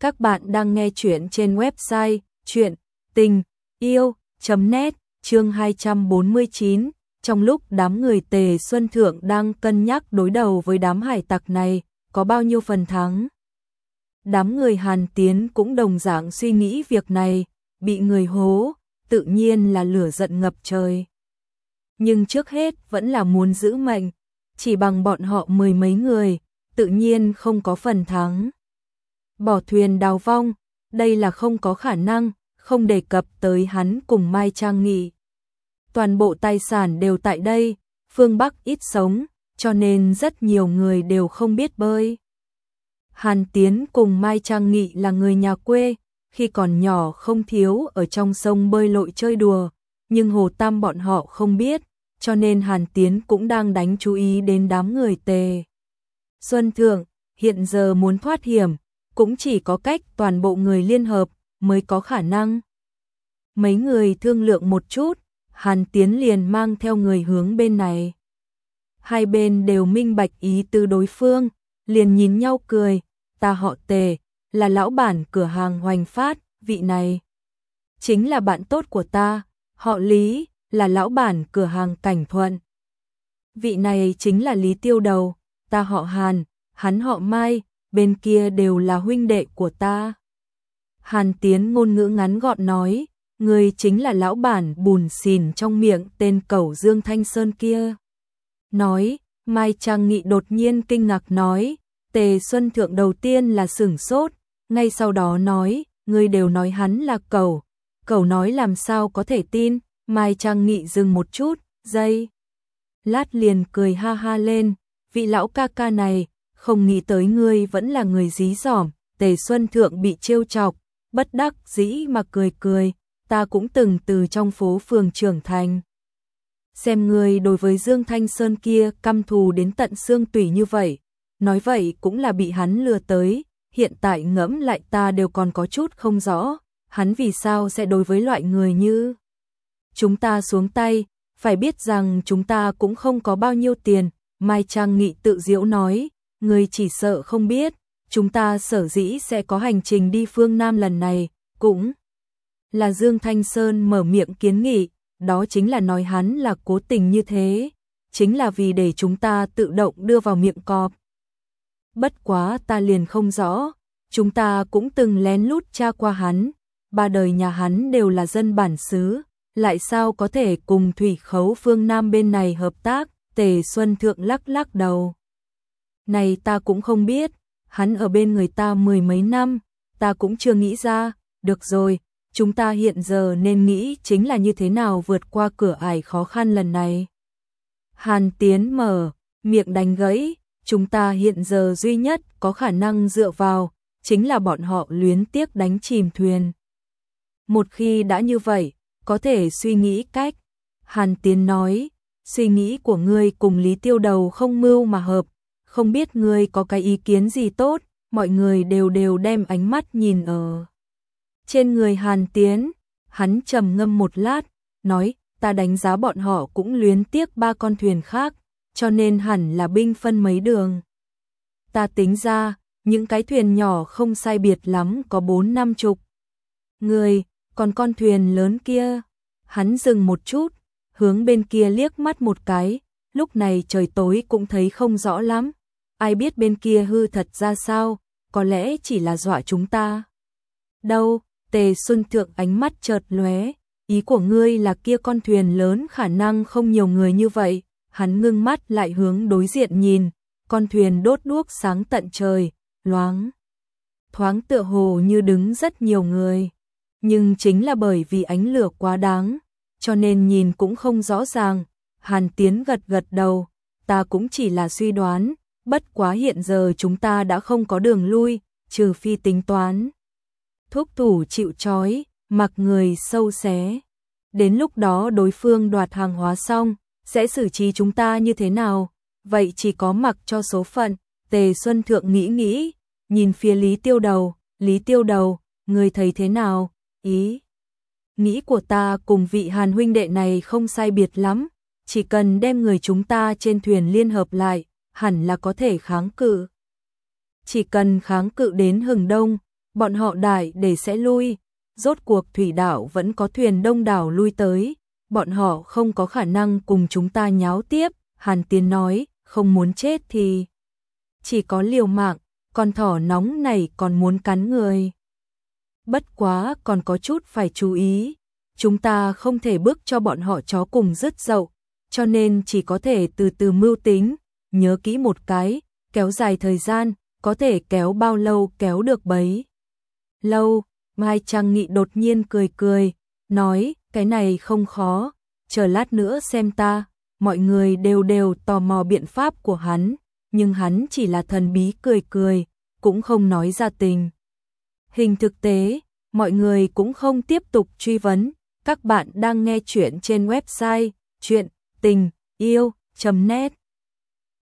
Các bạn đang nghe chuyện trên website chuyện tình yêu.net chương 249. Trong lúc đám người tề Xuân Thượng đang cân nhắc đối đầu với đám hải tặc này, có bao nhiêu phần thắng. Đám người Hàn Tiến cũng đồng dạng suy nghĩ việc này, bị người hố, tự nhiên là lửa giận ngập trời. Nhưng trước hết vẫn là muốn giữ mệnh, chỉ bằng bọn họ mười mấy người, tự nhiên không có phần thắng. Bỏ thuyền đào vong, đây là không có khả năng, không đề cập tới hắn cùng Mai Trang Nghị. Toàn bộ tài sản đều tại đây, phương Bắc ít sống, cho nên rất nhiều người đều không biết bơi. Hàn Tiến cùng Mai Trang Nghị là người nhà quê, khi còn nhỏ không thiếu ở trong sông bơi lội chơi đùa, nhưng Hồ Tam bọn họ không biết, cho nên Hàn Tiến cũng đang đánh chú ý đến đám người tề. Xuân Thượng, hiện giờ muốn thoát hiểm, cũng chỉ có cách toàn bộ người liên hợp mới có khả năng. Mấy người thương lượng một chút, Hàn Tiến liền mang theo người hướng bên này. Hai bên đều minh bạch ý tư đối phương, liền nhìn nhau cười, ta họ tề, là lão bản cửa hàng hoành phát, vị này. Chính là bạn tốt của ta, họ Lý, là lão bản cửa hàng cảnh thuận. Vị này chính là Lý Tiêu Đầu, ta họ Hàn, hắn họ Mai, bên kia đều là huynh đệ của ta. Hàn Tiến ngôn ngữ ngắn gọn nói, người chính là lão bản bùn xìn trong miệng tên cẩu Dương Thanh Sơn kia. Nói, Mai Trang Nghị đột nhiên kinh ngạc nói, Tề Xuân Thượng đầu tiên là sửng sốt, ngay sau đó nói, người đều nói hắn là cẩu, cẩu nói làm sao có thể tin, Mai Trang Nghị dừng một chút, giây. Lát liền cười ha ha lên, vị lão ca ca này, không nghĩ tới ngươi vẫn là người dí dỏm, Tề Xuân Thượng bị trêu chọc, bất đắc dĩ mà cười cười, ta cũng từng từ trong phố phường trưởng thành. Xem ngươi đối với Dương Thanh Sơn kia căm thù đến tận xương tủy như vậy, nói vậy cũng là bị hắn lừa tới, hiện tại ngẫm lại ta đều còn có chút không rõ, hắn vì sao sẽ đối với loại người như chúng ta xuống tay, phải biết rằng chúng ta cũng không có bao nhiêu tiền, Mai Trang Nghị tự diễu nói, người chỉ sợ không biết, chúng ta sở dĩ sẽ có hành trình đi phương Nam lần này, cũng là Dương Thanh Sơn mở miệng kiến nghị, đó chính là nói hắn là cố tình như thế, chính là vì để chúng ta tự động đưa vào miệng cọp. Bất quá ta liền không rõ, chúng ta cũng từng lén lút tra qua hắn, ba đời nhà hắn đều là dân bản xứ, lại sao có thể cùng thủy khấu phương Nam bên này hợp tác, tề Xuân Thượng lắc lắc đầu. Này ta cũng không biết, hắn ở bên người ta mười mấy năm, ta cũng chưa nghĩ ra, được rồi, chúng ta hiện giờ nên nghĩ chính là như thế nào vượt qua cửa ải khó khăn lần này. Hàn Tiến mở, miệng đánh gãy, chúng ta hiện giờ duy nhất có khả năng dựa vào, chính là bọn họ luyến tiếc đánh chìm thuyền. Một khi đã như vậy, có thể suy nghĩ cách. Hàn Tiến nói, suy nghĩ của ngươi cùng Lý Tiêu Đầu không mưu mà hợp, không biết ngươi có cái ý kiến gì tốt, mọi người đều đều đem ánh mắt nhìn ở. Trên người Hàn Tiến, hắn trầm ngâm một lát, nói, ta đánh giá bọn họ cũng luyến tiếc ba con thuyền khác, cho nên hẳn là binh phân mấy đường. Ta tính ra, những cái thuyền nhỏ không sai biệt lắm có bốn năm chục. Người, còn con thuyền lớn kia, hắn dừng một chút, hướng bên kia liếc mắt một cái, lúc này trời tối cũng thấy không rõ lắm, ai biết bên kia hư thật ra sao, có lẽ chỉ là dọa chúng ta. Đâu, Tề Xuân Thượng ánh mắt chợt lóe, ý của ngươi là kia con thuyền lớn khả năng không nhiều người như vậy, hắn ngưng mắt lại hướng đối diện nhìn, con thuyền đốt đuốc sáng tận trời, loáng. Thoáng tựa hồ như đứng rất nhiều người, nhưng chính là bởi vì ánh lửa quá đáng, cho nên nhìn cũng không rõ ràng, Hàn Tiến gật gật đầu, ta cũng chỉ là suy đoán, bất quá hiện giờ chúng ta đã không có đường lui, trừ phi tính toán. Thúc thủ chịu trói, mặc người sâu xé. Đến lúc đó đối phương đoạt hàng hóa xong, sẽ xử trí chúng ta như thế nào? Vậy chỉ có mặc cho số phận, Tề Xuân Thượng nghĩ nghĩ, nhìn phía Lý Tiêu Đầu, Lý Tiêu Đầu, người thấy thế nào? Ý. Nghĩ của ta cùng vị hàn huynh đệ này không sai biệt lắm, chỉ cần đem người chúng ta trên thuyền liên hợp lại, hẳn là có thể kháng cự. Chỉ cần kháng cự đến hừng đông, bọn họ đại để sẽ lui, rốt cuộc thủy đảo vẫn có thuyền đông đảo lui tới, bọn họ không có khả năng cùng chúng ta nháo tiếp, Hàn Tiến nói, không muốn chết thì chỉ có liều mạng, con thỏ nóng này còn muốn cắn người. Bất quá còn có chút phải chú ý, chúng ta không thể bước cho bọn họ chó cùng rất dậu, cho nên chỉ có thể từ từ mưu tính, nhớ kỹ một cái, kéo dài thời gian, có thể kéo bao lâu kéo được bấy. Lâu, Mai Trang Nghị đột nhiên cười cười, nói, cái này không khó, chờ lát nữa xem ta, mọi người đều đều tò mò biện pháp của hắn, nhưng hắn chỉ là thần bí cười cười, cũng không nói ra tình. Hình thực tế, mọi người cũng không tiếp tục truy vấn, các bạn đang nghe chuyện trên website chuyện tình yêu.net